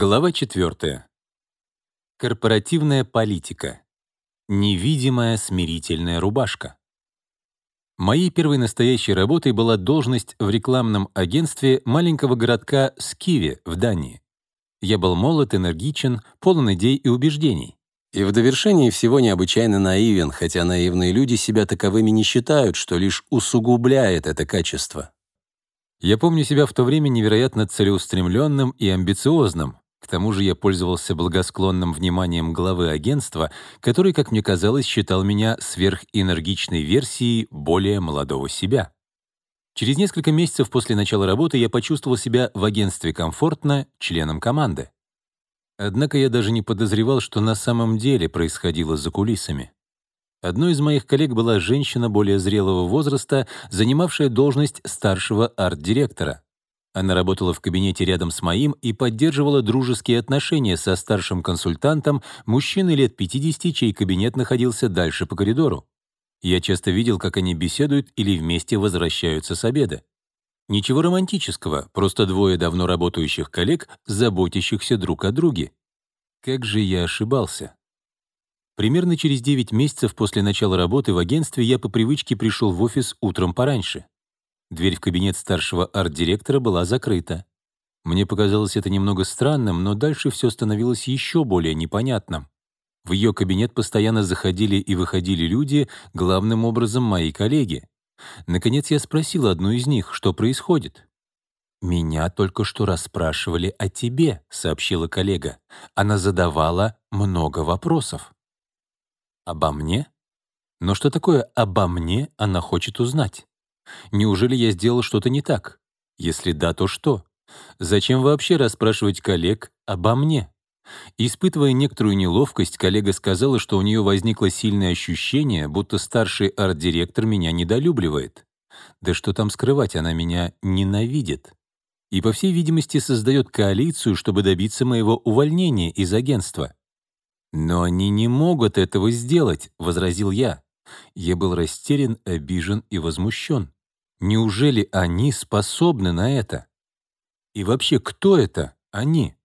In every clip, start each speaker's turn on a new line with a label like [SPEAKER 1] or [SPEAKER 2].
[SPEAKER 1] Глава 4. Корпоративная политика. Невидимая смирительная рубашка. Моей первой настоящей работой была должность в рекламном агентстве маленького городка Скиве в Дании. Я был молод, энергичен, полон идей и убеждений. И в довершении всего необычайно наивен, хотя наивные люди себя таковыми не считают, что лишь усугубляет это качество. Я помню себя в то время невероятно целеустремленным и амбициозным. К тому же я пользовался благосклонным вниманием главы агентства, который, как мне казалось, считал меня сверхэнергичной версией более молодого себя. Через несколько месяцев после начала работы я почувствовал себя в агентстве комфортно, членом команды. Однако я даже не подозревал, что на самом деле происходило за кулисами. Одной из моих коллег была женщина более зрелого возраста, занимавшая должность старшего арт-директора. Она работала в кабинете рядом с моим и поддерживала дружеские отношения со старшим консультантом, мужчиной лет 50, чей кабинет находился дальше по коридору. Я часто видел, как они беседуют или вместе возвращаются с обеда. Ничего романтического, просто двое давно работающих коллег, заботящихся друг о друге. Как же я ошибался. Примерно через 9 месяцев после начала работы в агентстве я по привычке пришел в офис утром пораньше. Дверь в кабинет старшего арт-директора была закрыта. Мне показалось это немного странным, но дальше все становилось еще более непонятным. В ее кабинет постоянно заходили и выходили люди, главным образом мои коллеги. Наконец я спросил одну из них, что происходит. «Меня только что расспрашивали о тебе», — сообщила коллега. Она задавала много вопросов. Обо мне? Но что такое «обо мне» она хочет узнать? Неужели я сделал что-то не так? Если да, то что? Зачем вообще расспрашивать коллег обо мне? Испытывая некоторую неловкость, коллега сказала, что у нее возникло сильное ощущение, будто старший арт-директор меня недолюбливает. Да что там скрывать, она меня ненавидит. И, по всей видимости, создает коалицию, чтобы добиться моего увольнения из агентства. «Но они не могут этого сделать», — возразил я. Я был растерян, обижен и возмущен. Неужели они способны на это? И вообще, кто это они?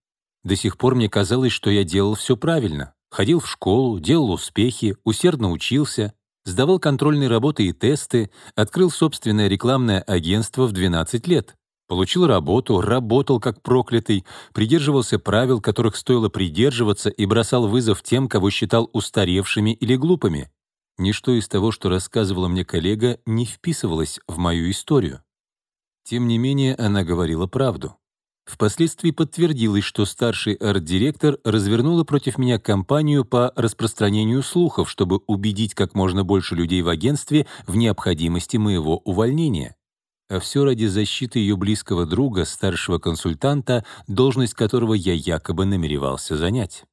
[SPEAKER 1] До сих пор мне казалось, что я делал все правильно. Ходил в школу, делал успехи, усердно учился, сдавал контрольные работы и тесты, открыл собственное рекламное агентство в 12 лет. Получил работу, работал как проклятый, придерживался правил, которых стоило придерживаться, и бросал вызов тем, кого считал устаревшими или глупыми. Ничто из того, что рассказывала мне коллега, не вписывалось в мою историю. Тем не менее, она говорила правду. Впоследствии подтвердилось, что старший арт-директор развернула против меня кампанию по распространению слухов, чтобы убедить как можно больше людей в агентстве в необходимости моего увольнения а все ради защиты ее близкого друга, старшего консультанта, должность которого я якобы намеревался занять.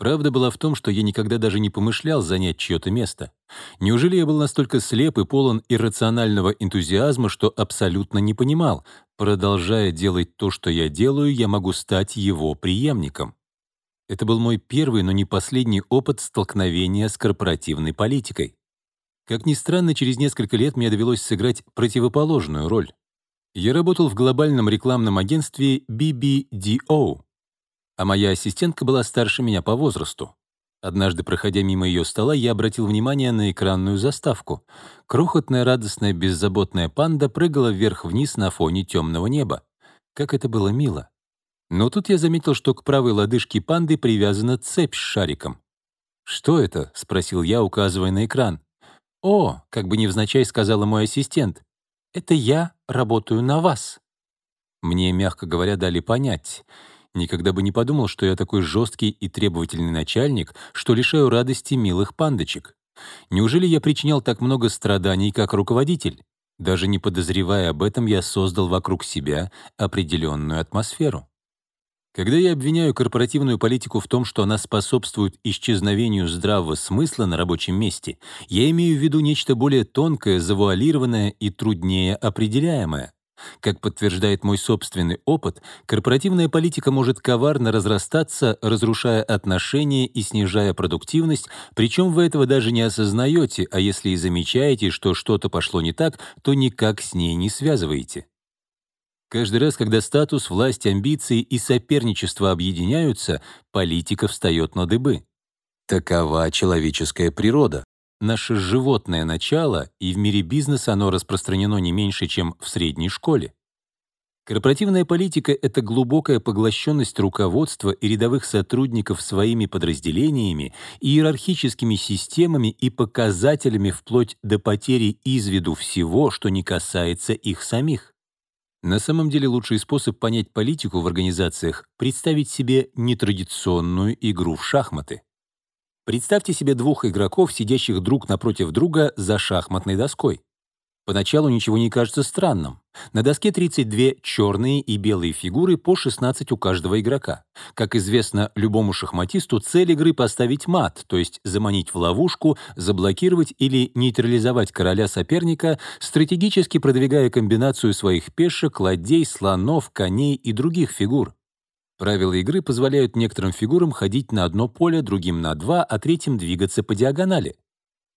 [SPEAKER 1] Правда была в том, что я никогда даже не помышлял занять чье-то место. Неужели я был настолько слеп и полон иррационального энтузиазма, что абсолютно не понимал, продолжая делать то, что я делаю, я могу стать его преемником? Это был мой первый, но не последний опыт столкновения с корпоративной политикой. Как ни странно, через несколько лет мне довелось сыграть противоположную роль. Я работал в глобальном рекламном агентстве BBDO, а моя ассистентка была старше меня по возрасту. Однажды, проходя мимо ее стола, я обратил внимание на экранную заставку. Крохотная, радостная, беззаботная панда прыгала вверх-вниз на фоне темного неба. Как это было мило. Но тут я заметил, что к правой лодыжке панды привязана цепь с шариком. «Что это?» — спросил я, указывая на экран. «О», — как бы невзначай сказала мой ассистент, «это я работаю на вас». Мне, мягко говоря, дали понять. Никогда бы не подумал, что я такой жесткий и требовательный начальник, что лишаю радости милых пандочек. Неужели я причинял так много страданий, как руководитель? Даже не подозревая об этом, я создал вокруг себя определенную атмосферу. Когда я обвиняю корпоративную политику в том, что она способствует исчезновению здравого смысла на рабочем месте, я имею в виду нечто более тонкое, завуалированное и труднее определяемое. Как подтверждает мой собственный опыт, корпоративная политика может коварно разрастаться, разрушая отношения и снижая продуктивность, причем вы этого даже не осознаете, а если и замечаете, что что-то пошло не так, то никак с ней не связываете. Каждый раз, когда статус, власть, амбиции и соперничество объединяются, политика встает на дыбы. Такова человеческая природа. Наше животное начало, и в мире бизнеса оно распространено не меньше, чем в средней школе. Корпоративная политика — это глубокая поглощенность руководства и рядовых сотрудников своими подразделениями, иерархическими системами и показателями вплоть до потери из виду всего, что не касается их самих. На самом деле лучший способ понять политику в организациях — представить себе нетрадиционную игру в шахматы. Представьте себе двух игроков, сидящих друг напротив друга за шахматной доской. Поначалу ничего не кажется странным. На доске 32 черные и белые фигуры по 16 у каждого игрока. Как известно любому шахматисту, цель игры — поставить мат, то есть заманить в ловушку, заблокировать или нейтрализовать короля соперника, стратегически продвигая комбинацию своих пешек, ладей, слонов, коней и других фигур. Правила игры позволяют некоторым фигурам ходить на одно поле, другим на два, а третьим двигаться по диагонали.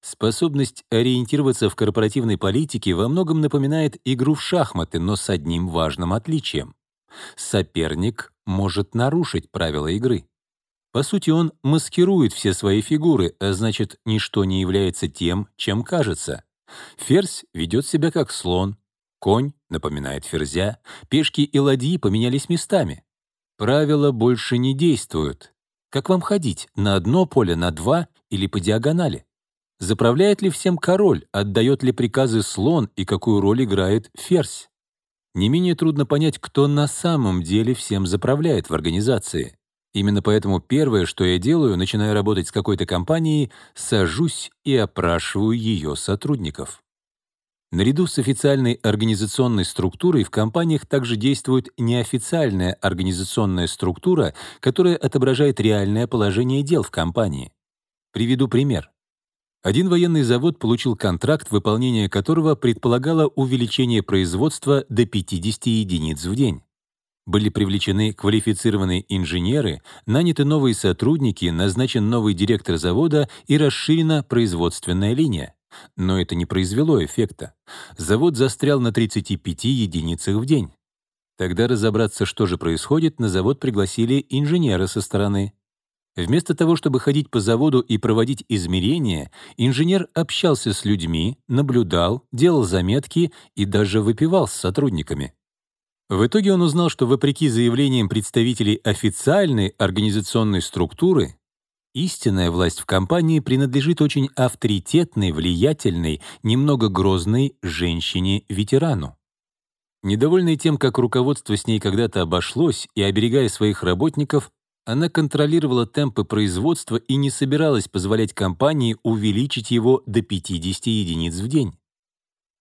[SPEAKER 1] Способность ориентироваться в корпоративной политике во многом напоминает игру в шахматы, но с одним важным отличием. Соперник может нарушить правила игры. По сути, он маскирует все свои фигуры, а значит, ничто не является тем, чем кажется. Ферзь ведет себя как слон, конь напоминает ферзя, пешки и ладьи поменялись местами. Правила больше не действуют. Как вам ходить, на одно поле, на два или по диагонали? Заправляет ли всем король, отдает ли приказы слон и какую роль играет ферзь? Не менее трудно понять, кто на самом деле всем заправляет в организации. Именно поэтому первое, что я делаю, начиная работать с какой-то компанией, сажусь и опрашиваю ее сотрудников. Наряду с официальной организационной структурой в компаниях также действует неофициальная организационная структура, которая отображает реальное положение дел в компании. Приведу пример. Один военный завод получил контракт, выполнение которого предполагало увеличение производства до 50 единиц в день. Были привлечены квалифицированные инженеры, наняты новые сотрудники, назначен новый директор завода и расширена производственная линия. Но это не произвело эффекта. Завод застрял на 35 единицах в день. Тогда разобраться, что же происходит, на завод пригласили инженера со стороны. Вместо того, чтобы ходить по заводу и проводить измерения, инженер общался с людьми, наблюдал, делал заметки и даже выпивал с сотрудниками. В итоге он узнал, что вопреки заявлениям представителей официальной организационной структуры, истинная власть в компании принадлежит очень авторитетной, влиятельной, немного грозной женщине-ветерану. Недовольный тем, как руководство с ней когда-то обошлось, и оберегая своих работников, она контролировала темпы производства и не собиралась позволять компании увеличить его до 50 единиц в день.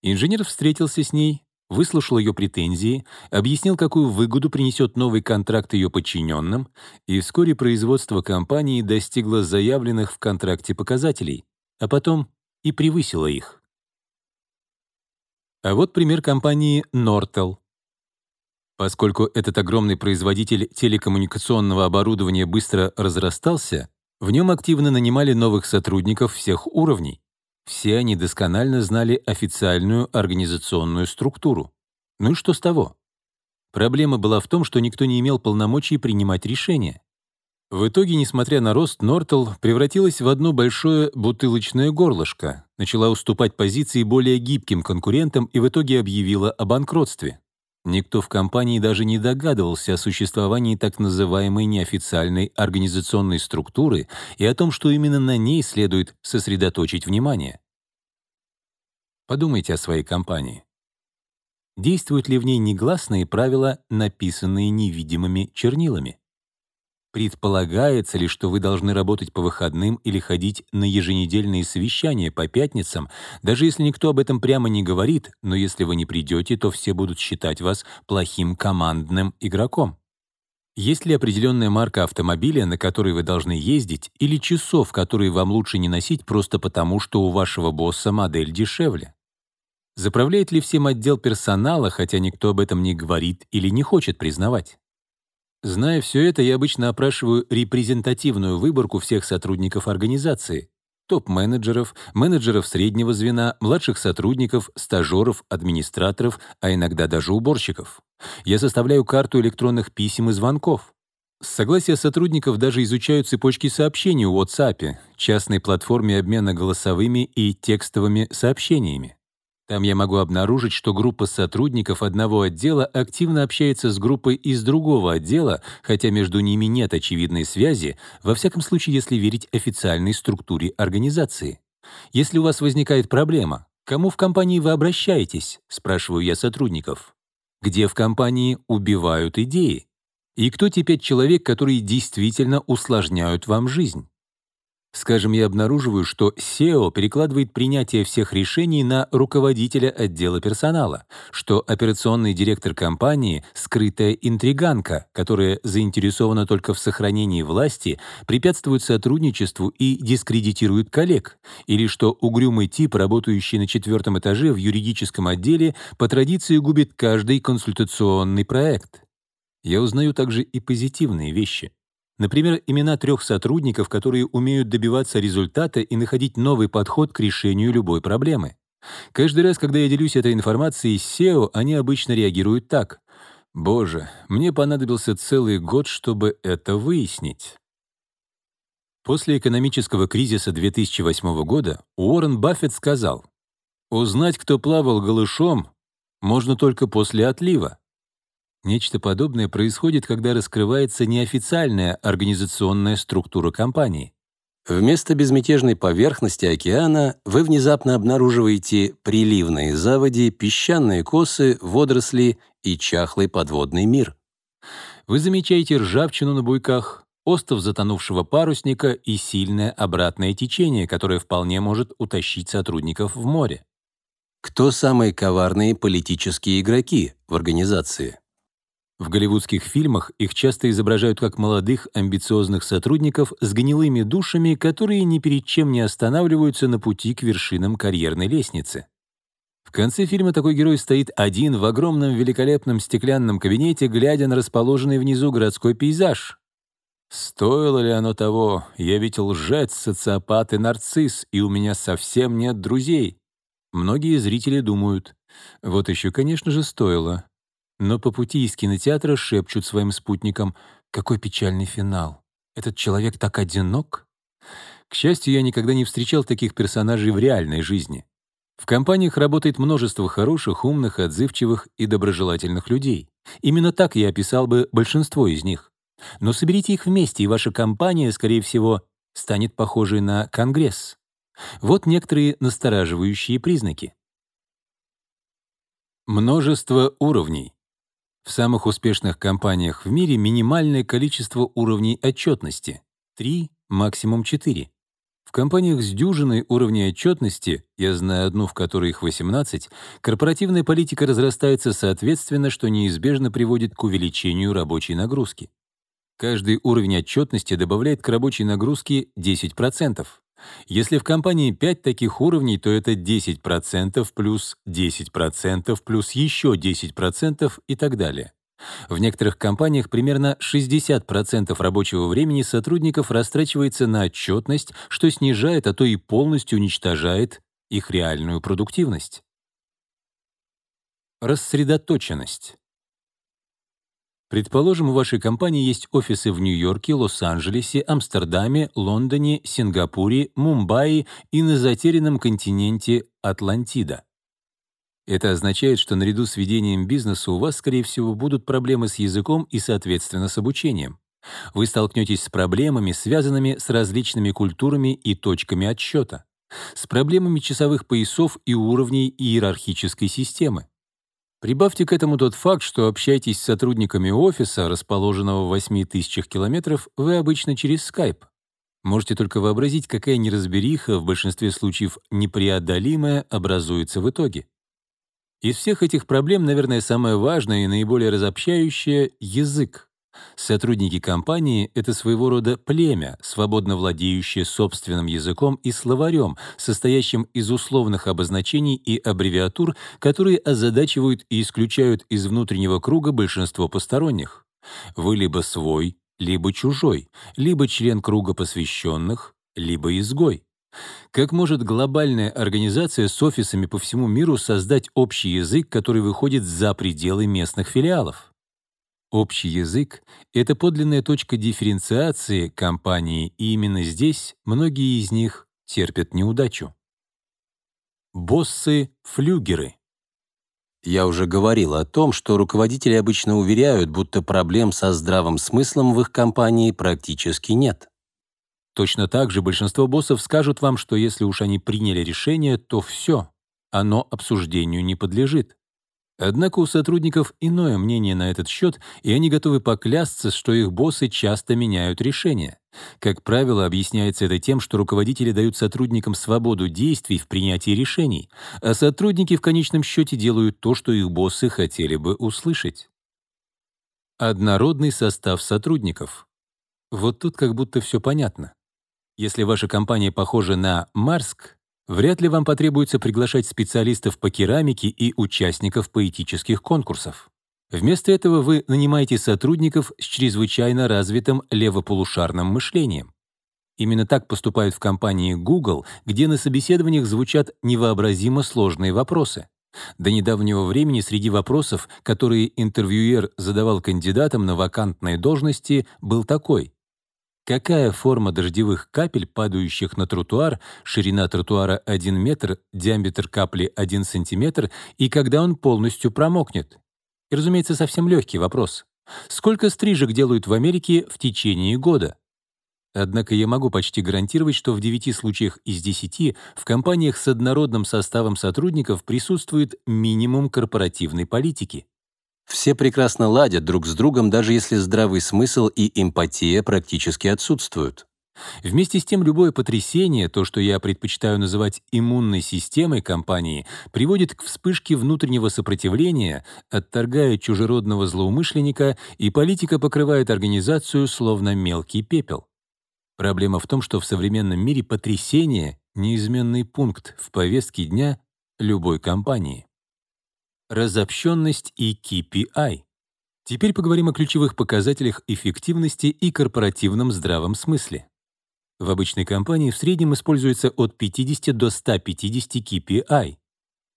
[SPEAKER 1] Инженер встретился с ней, выслушал ее претензии, объяснил, какую выгоду принесет новый контракт ее подчиненным, и вскоре производство компании достигло заявленных в контракте показателей, а потом и превысило их. А вот пример компании Nortel. Поскольку этот огромный производитель телекоммуникационного оборудования быстро разрастался, в нем активно нанимали новых сотрудников всех уровней. Все они досконально знали официальную организационную структуру. Ну и что с того? Проблема была в том, что никто не имел полномочий принимать решения. В итоге, несмотря на рост, Нортл превратилась в одно большое бутылочное горлышко, начала уступать позиции более гибким конкурентам и в итоге объявила о банкротстве. Никто в компании даже не догадывался о существовании так называемой неофициальной организационной структуры и о том, что именно на ней следует сосредоточить внимание. Подумайте о своей компании. Действуют ли в ней негласные правила, написанные невидимыми чернилами? Предполагается ли, что вы должны работать по выходным или ходить на еженедельные совещания по пятницам, даже если никто об этом прямо не говорит, но если вы не придете, то все будут считать вас плохим командным игроком? Есть ли определенная марка автомобиля, на которой вы должны ездить, или часов, которые вам лучше не носить просто потому, что у вашего босса модель дешевле? Заправляет ли всем отдел персонала, хотя никто об этом не говорит или не хочет признавать? Зная все это, я обычно опрашиваю репрезентативную выборку всех сотрудников организации. топ-менеджеров, менеджеров среднего звена, младших сотрудников, стажеров, администраторов, а иногда даже уборщиков. Я составляю карту электронных писем и звонков. С согласия сотрудников даже изучаю цепочки сообщений в WhatsApp, частной платформе обмена голосовыми и текстовыми сообщениями. Там я могу обнаружить, что группа сотрудников одного отдела активно общается с группой из другого отдела, хотя между ними нет очевидной связи, во всяком случае, если верить официальной структуре организации. Если у вас возникает проблема, кому в компании вы обращаетесь, спрашиваю я сотрудников. Где в компании убивают идеи? И кто теперь человек, который действительно усложняют вам жизнь? Скажем, я обнаруживаю, что SEO перекладывает принятие всех решений на руководителя отдела персонала, что операционный директор компании — скрытая интриганка, которая заинтересована только в сохранении власти, препятствует сотрудничеству и дискредитирует коллег, или что угрюмый тип, работающий на четвертом этаже в юридическом отделе, по традиции губит каждый консультационный проект. Я узнаю также и позитивные вещи — Например, имена трех сотрудников, которые умеют добиваться результата и находить новый подход к решению любой проблемы. Каждый раз, когда я делюсь этой информацией с SEO, они обычно реагируют так. «Боже, мне понадобился целый год, чтобы это выяснить». После экономического кризиса 2008 года Уоррен Баффет сказал, «Узнать, кто плавал голышом, можно только после отлива. Нечто подобное происходит, когда раскрывается неофициальная организационная структура компании.
[SPEAKER 2] Вместо безмятежной поверхности океана вы внезапно обнаруживаете приливные заводи, песчаные косы, водоросли и чахлый подводный мир.
[SPEAKER 1] Вы замечаете ржавчину на буйках, остов затонувшего парусника и сильное обратное течение, которое вполне может утащить сотрудников в море.
[SPEAKER 2] Кто самые коварные политические игроки в организации?
[SPEAKER 1] В голливудских фильмах их часто изображают как молодых, амбициозных сотрудников с гнилыми душами, которые ни перед чем не останавливаются на пути к вершинам карьерной лестницы. В конце фильма такой герой стоит один в огромном великолепном стеклянном кабинете, глядя на расположенный внизу городской пейзаж. Стоило ли оно того? Я ведь лжец, социопат и нарцисс, и у меня совсем нет друзей. Многие зрители думают, вот еще, конечно же, стоило но по пути из кинотеатра шепчут своим спутникам «Какой печальный финал! Этот человек так одинок!» К счастью, я никогда не встречал таких персонажей в реальной жизни. В компаниях работает множество хороших, умных, отзывчивых и доброжелательных людей. Именно так я описал бы большинство из них. Но соберите их вместе, и ваша компания, скорее всего, станет похожей на Конгресс. Вот некоторые настораживающие признаки. Множество уровней. В самых успешных компаниях в мире минимальное количество уровней отчетности — 3, максимум 4. В компаниях с дюжиной уровней отчетности, я знаю одну, в которой их 18, корпоративная политика разрастается соответственно, что неизбежно приводит к увеличению рабочей нагрузки. Каждый уровень отчетности добавляет к рабочей нагрузке 10%. Если в компании 5 таких уровней, то это 10% плюс 10% плюс еще 10% и так далее. В некоторых компаниях примерно 60% рабочего времени сотрудников растрачивается на отчетность, что снижает, а то и полностью уничтожает их реальную продуктивность. Рассредоточенность. Предположим, у вашей компании есть офисы в Нью-Йорке, Лос-Анджелесе, Амстердаме, Лондоне, Сингапуре, Мумбаи и на затерянном континенте Атлантида. Это означает, что наряду с ведением бизнеса у вас, скорее всего, будут проблемы с языком и, соответственно, с обучением. Вы столкнетесь с проблемами, связанными с различными культурами и точками отсчета, с проблемами часовых поясов и уровней иерархической системы. Прибавьте к этому тот факт, что общаетесь с сотрудниками офиса, расположенного в 8 тысячах километров, вы обычно через Skype. Можете только вообразить, какая неразбериха, в большинстве случаев непреодолимая, образуется в итоге. Из всех этих проблем, наверное, самое важное и наиболее разобщающее — язык. Сотрудники компании — это своего рода племя, свободно владеющее собственным языком и словарем, состоящим из условных обозначений и аббревиатур, которые озадачивают и исключают из внутреннего круга большинство посторонних. Вы либо свой, либо чужой, либо член круга посвященных, либо изгой. Как может глобальная организация с офисами по всему миру создать общий язык, который выходит за пределы местных филиалов? Общий язык — это подлинная точка дифференциации компании, и именно здесь многие из них терпят неудачу. Боссы-флюгеры —
[SPEAKER 2] я уже говорил о том, что руководители обычно уверяют, будто проблем со здравым смыслом в их компании практически нет.
[SPEAKER 1] Точно так же большинство боссов скажут вам, что если уж они приняли решение, то все, оно обсуждению не подлежит. Однако у сотрудников иное мнение на этот счет, и они готовы поклясться, что их боссы часто меняют решения. Как правило, объясняется это тем, что руководители дают сотрудникам свободу действий в принятии решений, а сотрудники в конечном счете делают то, что их боссы хотели бы услышать. Однородный состав сотрудников. Вот тут как будто все понятно. Если ваша компания похожа на Марск, Вряд ли вам потребуется приглашать специалистов по керамике и участников поэтических конкурсов. Вместо этого вы нанимаете сотрудников с чрезвычайно развитым левополушарным мышлением. Именно так поступают в компании Google, где на собеседованиях звучат невообразимо сложные вопросы. До недавнего времени среди вопросов, которые интервьюер задавал кандидатам на вакантные должности, был такой. Какая форма дождевых капель, падающих на тротуар, ширина тротуара 1 метр, диаметр капли 1 сантиметр, и когда он полностью промокнет? И, разумеется, совсем легкий вопрос. Сколько стрижек делают в Америке в течение года? Однако я могу почти гарантировать, что в 9 случаях из 10 в компаниях с однородным составом сотрудников присутствует минимум корпоративной политики.
[SPEAKER 2] Все прекрасно ладят друг с другом, даже если здравый смысл и эмпатия практически отсутствуют.
[SPEAKER 1] Вместе с тем, любое потрясение, то, что я предпочитаю называть иммунной системой компании, приводит к вспышке внутреннего сопротивления, отторгает чужеродного злоумышленника, и политика покрывает организацию словно мелкий пепел. Проблема в том, что в современном мире потрясение — неизменный пункт в повестке дня любой компании разобщенность и KPI. Теперь поговорим о ключевых показателях эффективности и корпоративном здравом смысле. В обычной компании в среднем используется от 50 до 150 KPI.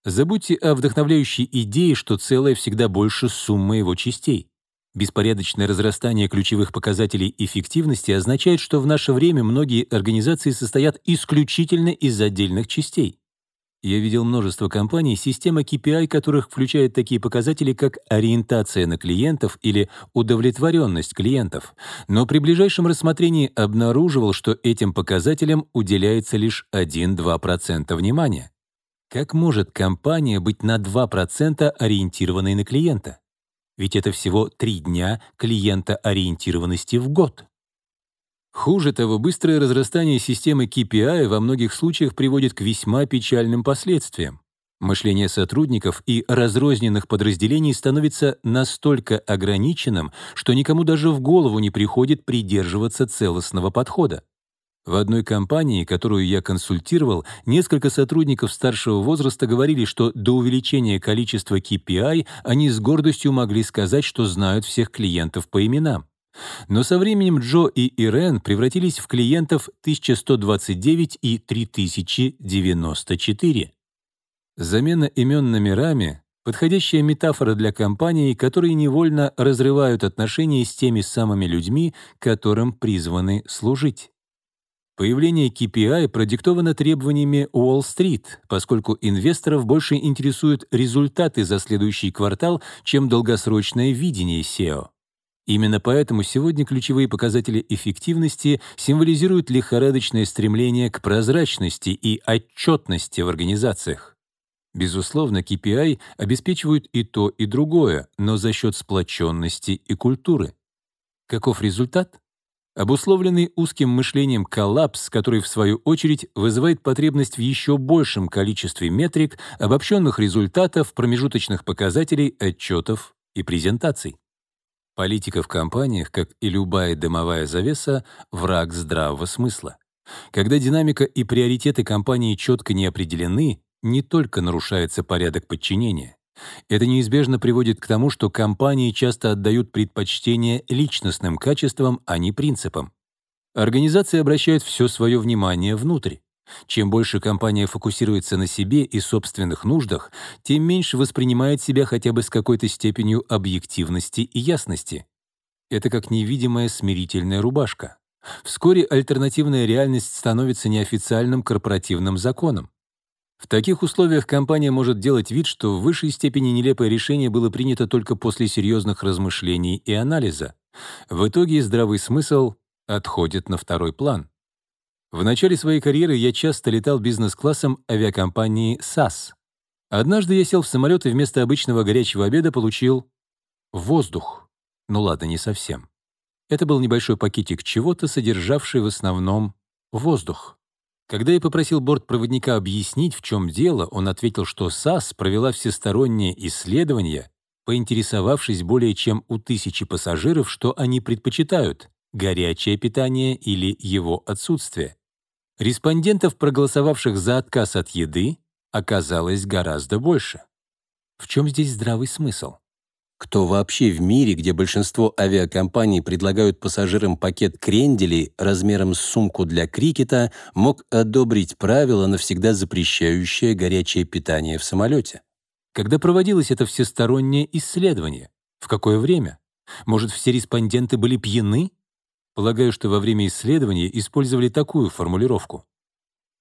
[SPEAKER 1] Забудьте о вдохновляющей идее, что целое всегда больше суммы его частей. Беспорядочное разрастание ключевых показателей эффективности означает, что в наше время многие организации состоят исключительно из отдельных частей. Я видел множество компаний, система KPI которых включает такие показатели, как ориентация на клиентов или удовлетворенность клиентов, но при ближайшем рассмотрении обнаруживал, что этим показателям уделяется лишь 1-2% внимания. Как может компания быть на 2% ориентированной на клиента? Ведь это всего 3 дня клиента-ориентированности в год. Хуже того, быстрое разрастание системы KPI во многих случаях приводит к весьма печальным последствиям. Мышление сотрудников и разрозненных подразделений становится настолько ограниченным, что никому даже в голову не приходит придерживаться целостного подхода. В одной компании, которую я консультировал, несколько сотрудников старшего возраста говорили, что до увеличения количества KPI они с гордостью могли сказать, что знают всех клиентов по именам. Но со временем Джо и Ирен превратились в клиентов 1129 и 3094. Замена имен номерами — подходящая метафора для компаний, которые невольно разрывают отношения с теми самыми людьми, которым призваны служить. Появление KPI продиктовано требованиями Уолл-стрит, поскольку инвесторов больше интересуют результаты за следующий квартал, чем долгосрочное видение SEO. Именно поэтому сегодня ключевые показатели эффективности символизируют лихорадочное стремление к прозрачности и отчетности в организациях. Безусловно, KPI обеспечивают и то, и другое, но за счет сплоченности и культуры. Каков результат? Обусловленный узким мышлением коллапс, который, в свою очередь, вызывает потребность в еще большем количестве метрик, обобщенных результатов, промежуточных показателей, отчетов и презентаций. Политика в компаниях, как и любая дымовая завеса, враг здравого смысла. Когда динамика и приоритеты компании четко не определены, не только нарушается порядок подчинения. Это неизбежно приводит к тому, что компании часто отдают предпочтение личностным качествам, а не принципам. Организации обращают все свое внимание внутрь. Чем больше компания фокусируется на себе и собственных нуждах, тем меньше воспринимает себя хотя бы с какой-то степенью объективности и ясности. Это как невидимая смирительная рубашка. Вскоре альтернативная реальность становится неофициальным корпоративным законом. В таких условиях компания может делать вид, что в высшей степени нелепое решение было принято только после серьезных размышлений и анализа. В итоге здравый смысл отходит на второй план. В начале своей карьеры я часто летал бизнес-классом авиакомпании SAS. Однажды я сел в самолет и вместо обычного горячего обеда получил воздух. Ну ладно, не совсем. Это был небольшой пакетик чего-то, содержавший в основном воздух. Когда я попросил бортпроводника объяснить, в чем дело, он ответил, что САС провела всестороннее исследование, поинтересовавшись более чем у тысячи пассажиров, что они предпочитают — горячее питание или его отсутствие. Респондентов, проголосовавших за отказ от еды, оказалось гораздо больше. В чем здесь здравый смысл?
[SPEAKER 2] Кто вообще в мире, где большинство авиакомпаний предлагают пассажирам пакет кренделей размером с сумку для крикета, мог одобрить правило, навсегда запрещающее горячее питание в самолете?
[SPEAKER 1] Когда проводилось это всестороннее исследование? В какое время? Может, все респонденты были пьяны? Полагаю, что во время исследования использовали такую формулировку.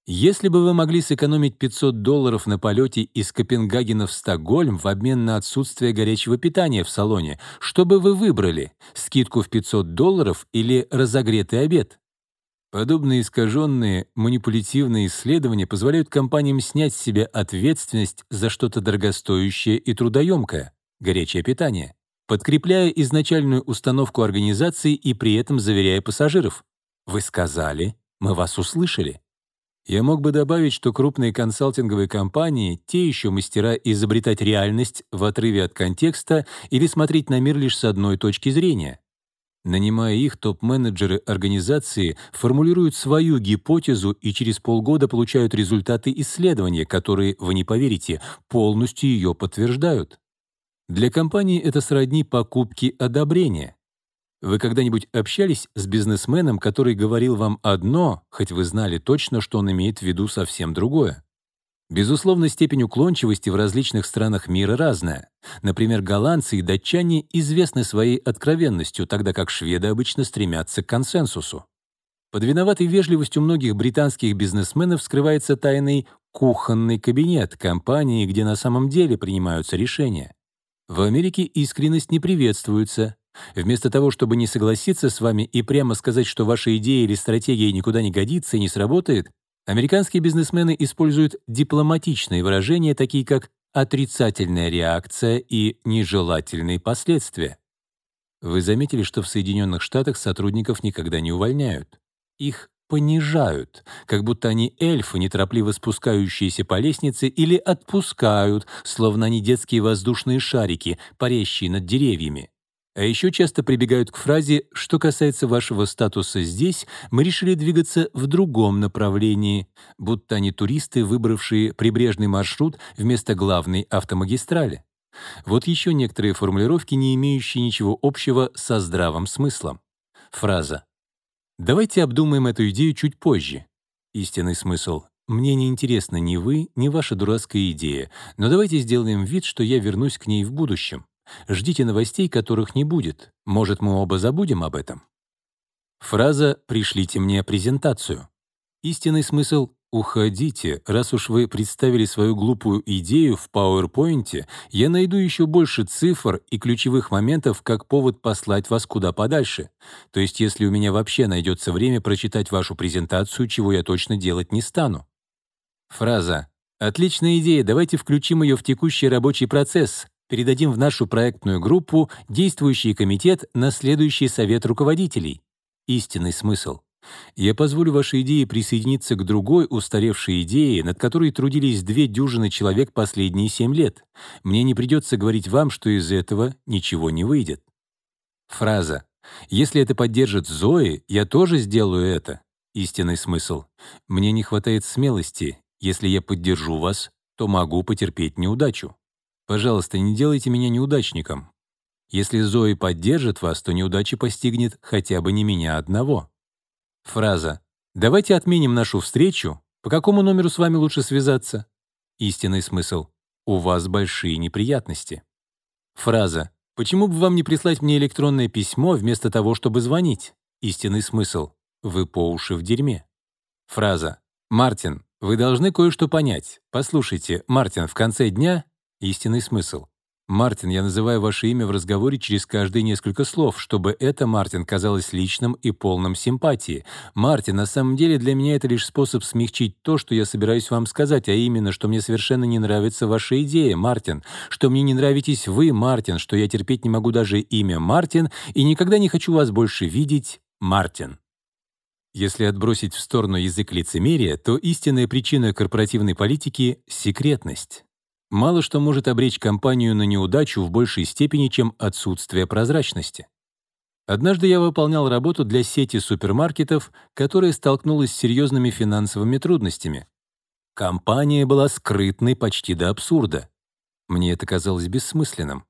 [SPEAKER 1] Если бы вы могли сэкономить 500 долларов на полете из Копенгагена в Стокгольм в обмен на отсутствие горячего питания в салоне, что бы вы выбрали? Скидку в 500 долларов или разогретый обед? Подобные искаженные, манипулятивные исследования позволяют компаниям снять с себя ответственность за что-то дорогостоящее и трудоемкое — горячее питание, подкрепляя изначальную установку организации и при этом заверяя пассажиров. «Вы сказали, мы вас услышали». Я мог бы добавить, что крупные консалтинговые компании — те еще мастера изобретать реальность в отрыве от контекста или смотреть на мир лишь с одной точки зрения. Нанимая их, топ-менеджеры организации формулируют свою гипотезу и через полгода получают результаты исследования, которые, вы не поверите, полностью ее подтверждают. Для компании это сродни покупке одобрения. Вы когда-нибудь общались с бизнесменом, который говорил вам одно, хоть вы знали точно, что он имеет в виду совсем другое? Безусловно, степень уклончивости в различных странах мира разная. Например, голландцы и датчане известны своей откровенностью, тогда как шведы обычно стремятся к консенсусу. Под виноватой вежливостью многих британских бизнесменов скрывается тайный кухонный кабинет компании, где на самом деле принимаются решения. В Америке искренность не приветствуется, Вместо того, чтобы не согласиться с вами и прямо сказать, что ваша идея или стратегия никуда не годится и не сработает, американские бизнесмены используют дипломатичные выражения, такие как отрицательная реакция и нежелательные последствия. Вы заметили, что в Соединенных Штатах сотрудников никогда не увольняют. Их понижают, как будто они эльфы, неторопливо спускающиеся по лестнице, или отпускают, словно они детские воздушные шарики, парящие над деревьями. А еще часто прибегают к фразе «что касается вашего статуса здесь, мы решили двигаться в другом направлении», будто они туристы, выбравшие прибрежный маршрут вместо главной автомагистрали. Вот еще некоторые формулировки, не имеющие ничего общего со здравым смыслом. Фраза «Давайте обдумаем эту идею чуть позже». Истинный смысл «Мне не интересно ни вы, ни ваша дурацкая идея, но давайте сделаем вид, что я вернусь к ней в будущем». Ждите новостей, которых не будет. Может, мы оба забудем об этом? Фраза «пришлите мне презентацию». Истинный смысл «Уходите, раз уж вы представили свою глупую идею в PowerPoint, я найду еще больше цифр и ключевых моментов как повод послать вас куда подальше. То есть если у меня вообще найдется время прочитать вашу презентацию, чего я точно делать не стану». Фраза «Отличная идея, давайте включим ее в текущий рабочий процесс передадим в нашу проектную группу действующий комитет на следующий совет руководителей. Истинный смысл. Я позволю вашей идее присоединиться к другой устаревшей идее, над которой трудились две дюжины человек последние семь лет. Мне не придется говорить вам, что из этого ничего не выйдет. Фраза «Если это поддержит Зои, я тоже сделаю это». Истинный смысл. Мне не хватает смелости. Если я поддержу вас, то могу потерпеть неудачу. Пожалуйста, не делайте меня неудачником. Если Зои поддержит вас, то неудача постигнет хотя бы не меня одного. Фраза «Давайте отменим нашу встречу» По какому номеру с вами лучше связаться? Истинный смысл. У вас большие неприятности. Фраза «Почему бы вам не прислать мне электронное письмо вместо того, чтобы звонить?» Истинный смысл. Вы по уши в дерьме. Фраза «Мартин, вы должны кое-что понять. Послушайте, Мартин, в конце дня...» Истинный смысл. «Мартин, я называю ваше имя в разговоре через каждые несколько слов, чтобы это, Мартин, казалось личным и полным симпатии. Мартин, на самом деле для меня это лишь способ смягчить то, что я собираюсь вам сказать, а именно, что мне совершенно не нравится ваша идея, Мартин, что мне не нравитесь вы, Мартин, что я терпеть не могу даже имя Мартин и никогда не хочу вас больше видеть, Мартин». Если отбросить в сторону язык лицемерия, то истинная причина корпоративной политики — секретность. Мало что может обречь компанию на неудачу в большей степени, чем отсутствие прозрачности. Однажды я выполнял работу для сети супермаркетов, которая столкнулась с серьезными финансовыми трудностями. Компания была скрытной почти до абсурда. Мне это казалось бессмысленным.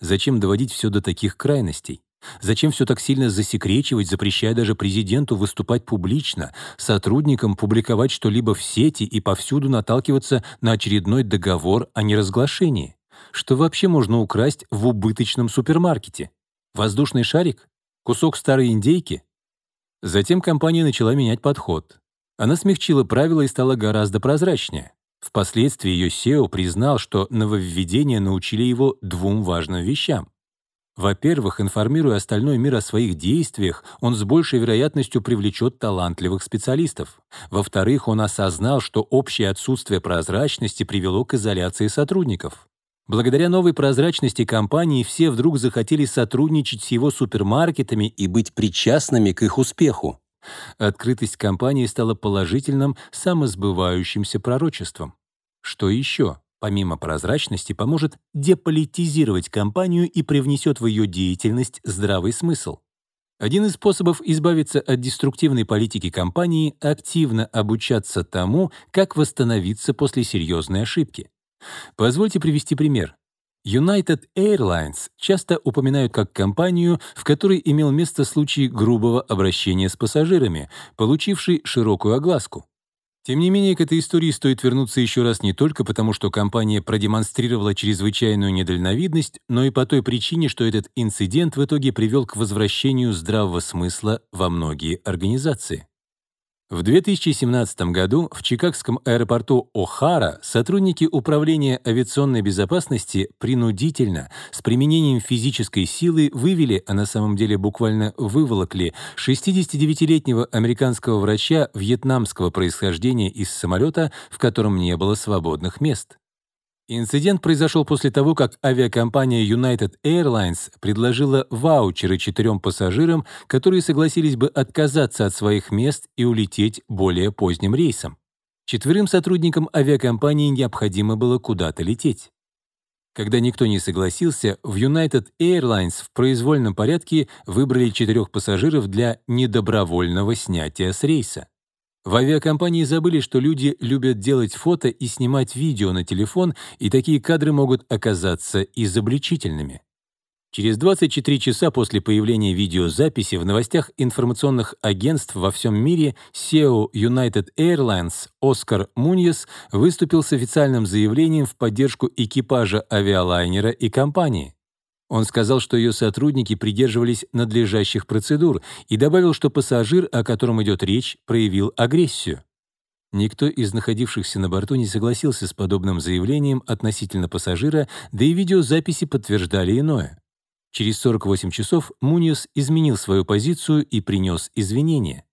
[SPEAKER 1] Зачем доводить все до таких крайностей? Зачем все так сильно засекречивать, запрещая даже президенту выступать публично, сотрудникам публиковать что-либо в сети и повсюду наталкиваться на очередной договор о неразглашении? Что вообще можно украсть в убыточном супермаркете? Воздушный шарик? Кусок старой индейки? Затем компания начала менять подход. Она смягчила правила и стала гораздо прозрачнее. Впоследствии ее SEO признал, что нововведения научили его двум важным вещам. Во-первых, информируя остальной мир о своих действиях, он с большей вероятностью привлечет талантливых специалистов. Во-вторых, он осознал, что общее отсутствие прозрачности привело к изоляции сотрудников. Благодаря новой прозрачности компании все вдруг захотели сотрудничать с его супермаркетами
[SPEAKER 2] и быть причастными к их успеху.
[SPEAKER 1] Открытость компании стала положительным, самосбывающимся пророчеством. Что еще? Помимо прозрачности, поможет деполитизировать компанию и привнесет в ее деятельность здравый смысл. Один из способов избавиться от деструктивной политики компании — активно обучаться тому, как восстановиться после серьезной ошибки. Позвольте привести пример. United Airlines часто упоминают как компанию, в которой имел место случай грубого обращения с пассажирами, получивший широкую огласку. Тем не менее, к этой истории стоит вернуться еще раз не только потому, что компания продемонстрировала чрезвычайную недальновидность, но и по той причине, что этот инцидент в итоге привел к возвращению здравого смысла во многие организации. В 2017 году в Чикагском аэропорту О'Хара сотрудники Управления авиационной безопасности принудительно, с применением физической силы, вывели, а на самом деле буквально выволокли, 69-летнего американского врача вьетнамского происхождения из самолета, в котором не было свободных мест. Инцидент произошел после того, как авиакомпания United Airlines предложила ваучеры четырем пассажирам, которые согласились бы отказаться от своих мест и улететь более поздним рейсом. Четверым сотрудникам авиакомпании необходимо было куда-то лететь. Когда никто не согласился, в United Airlines в произвольном порядке выбрали четырех пассажиров для недобровольного снятия с рейса. В авиакомпании забыли, что люди любят делать фото и снимать видео на телефон, и такие кадры могут оказаться изобличительными. Через 24 часа после появления видеозаписи в новостях информационных агентств во всем мире SEO United Airlines Оскар Муньес выступил с официальным заявлением в поддержку экипажа авиалайнера и компании. Он сказал, что ее сотрудники придерживались надлежащих процедур и добавил, что пассажир, о котором идет речь, проявил агрессию. Никто из находившихся на борту не согласился с подобным заявлением относительно пассажира, да и видеозаписи подтверждали иное. Через 48 часов Муниус изменил свою позицию и принес извинения.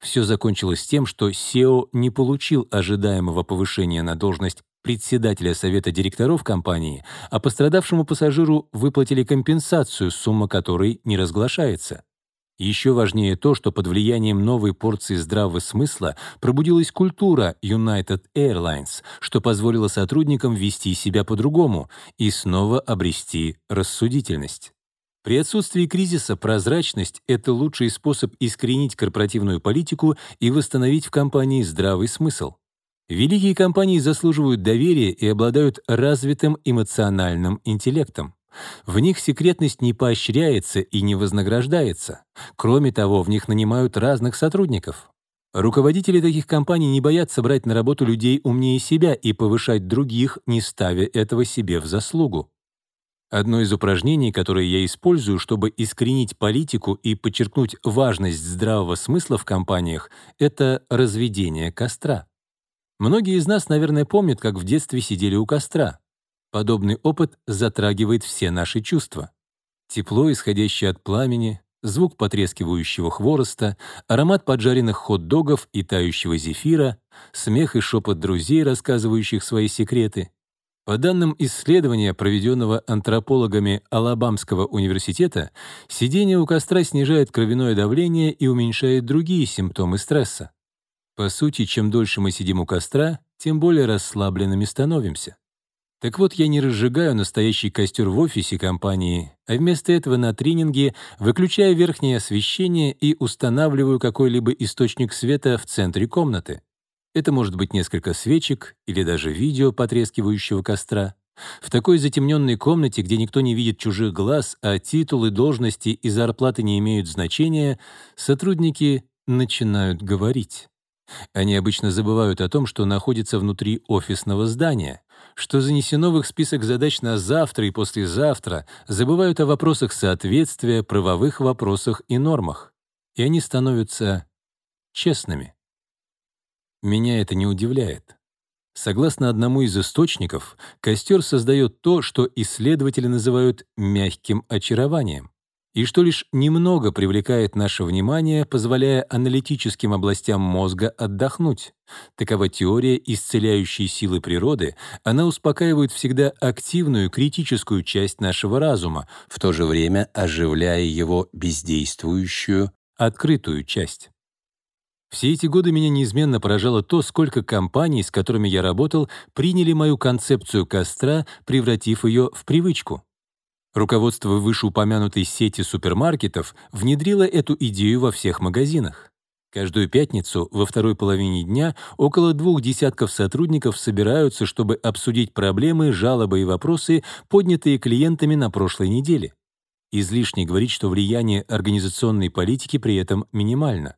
[SPEAKER 1] Все закончилось тем, что SEO не получил ожидаемого повышения на должность председателя совета директоров компании, а пострадавшему пассажиру выплатили компенсацию, сумма которой не разглашается. Еще важнее то, что под влиянием новой порции здравого смысла пробудилась культура United Airlines, что позволило сотрудникам вести себя по-другому и снова обрести рассудительность. При отсутствии кризиса прозрачность — это лучший способ искоренить корпоративную политику и восстановить в компании здравый смысл. Великие компании заслуживают доверия и обладают развитым эмоциональным интеллектом. В них секретность не поощряется и не вознаграждается. Кроме того, в них нанимают разных сотрудников. Руководители таких компаний не боятся брать на работу людей умнее себя и повышать других, не ставя этого себе в заслугу. Одно из упражнений, которое я использую, чтобы искоренить политику и подчеркнуть важность здравого смысла в компаниях, это разведение костра. Многие из нас, наверное, помнят, как в детстве сидели у костра. Подобный опыт затрагивает все наши чувства. Тепло, исходящее от пламени, звук потрескивающего хвороста, аромат поджаренных хот-догов и тающего зефира, смех и шепот друзей, рассказывающих свои секреты. По данным исследования, проведенного антропологами Алабамского университета, сидение у костра снижает кровяное давление и уменьшает другие симптомы стресса. По сути, чем дольше мы сидим у костра, тем более расслабленными становимся. Так вот, я не разжигаю настоящий костер в офисе компании, а вместо этого на тренинге выключаю верхнее освещение и устанавливаю какой-либо источник света в центре комнаты. Это может быть несколько свечек или даже видео потрескивающего костра. В такой затемненной комнате, где никто не видит чужих глаз, а титулы, должности и зарплаты не имеют значения, сотрудники начинают говорить. Они обычно забывают о том, что находятся внутри офисного здания, что занесено в их список задач на завтра и послезавтра, забывают о вопросах соответствия, правовых вопросах и нормах. И они становятся честными. Меня это не удивляет. Согласно одному из источников, костер создает то, что исследователи называют «мягким очарованием», и что лишь немного привлекает наше внимание, позволяя аналитическим областям мозга отдохнуть. Такова теория исцеляющей силы природы, она успокаивает всегда активную критическую часть нашего разума, в то же время оживляя его бездействующую, открытую часть. Все эти годы меня неизменно поражало то, сколько компаний, с которыми я работал, приняли мою концепцию костра, превратив ее в привычку. Руководство вышеупомянутой сети супермаркетов внедрило эту идею во всех магазинах. Каждую пятницу во второй половине дня около двух десятков сотрудников собираются, чтобы обсудить проблемы, жалобы и вопросы, поднятые клиентами на прошлой неделе. Излишне говорить, что влияние организационной политики при этом минимально.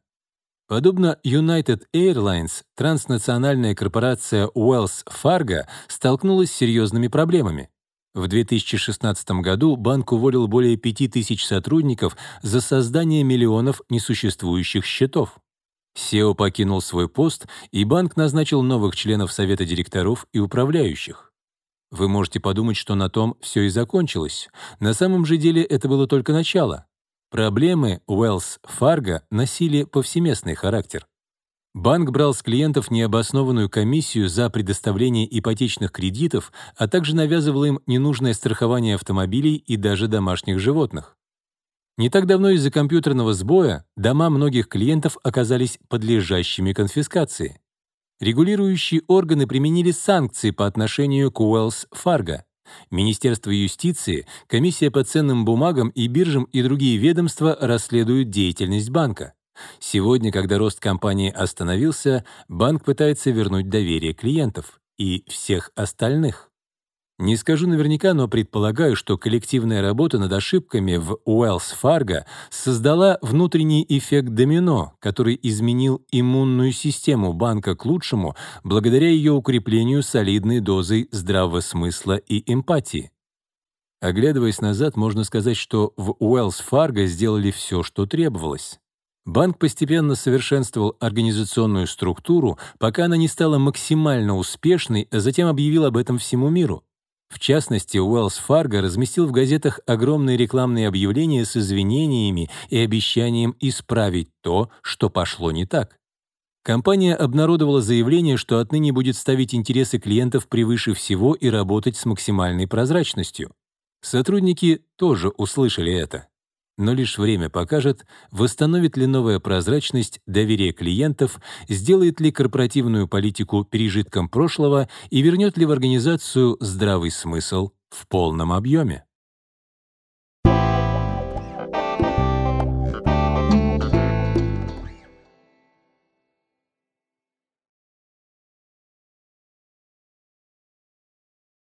[SPEAKER 1] Подобно United Airlines, транснациональная корпорация Wells Fargo столкнулась с серьезными проблемами. В 2016 году банк уволил более 5000 сотрудников за создание миллионов несуществующих счетов. SEO покинул свой пост, и банк назначил новых членов совета директоров и управляющих. Вы можете подумать, что на том все и закончилось. На самом же деле это было только начало. Проблемы Wells Fargo носили повсеместный характер. Банк брал с клиентов необоснованную комиссию за предоставление ипотечных кредитов, а также навязывал им ненужное страхование автомобилей и даже домашних животных. Не так давно из-за компьютерного сбоя дома многих клиентов оказались подлежащими конфискации. Регулирующие органы применили санкции по отношению к Wells Fargo. Министерство юстиции, Комиссия по ценным бумагам и биржам и другие ведомства расследуют деятельность банка. Сегодня, когда рост компании остановился, банк пытается вернуть доверие клиентов и всех остальных. Не скажу наверняка, но предполагаю, что коллективная работа над ошибками в Уэллс Фарго создала внутренний эффект домино, который изменил иммунную систему банка к лучшему благодаря ее укреплению солидной дозой здравого смысла и эмпатии. Оглядываясь назад, можно сказать, что в Уэллс Фарго сделали все, что требовалось. Банк постепенно совершенствовал организационную структуру, пока она не стала максимально успешной, а затем объявил об этом всему миру. В частности, Уэллс Фарго разместил в газетах огромные рекламные объявления с извинениями и обещанием исправить то, что пошло не так. Компания обнародовала заявление, что отныне будет ставить интересы клиентов превыше всего и работать с максимальной прозрачностью. Сотрудники тоже услышали это. Но лишь время покажет, восстановит ли новая прозрачность доверие клиентов, сделает ли корпоративную политику пережитком прошлого и вернет ли в организацию здравый смысл в полном объеме.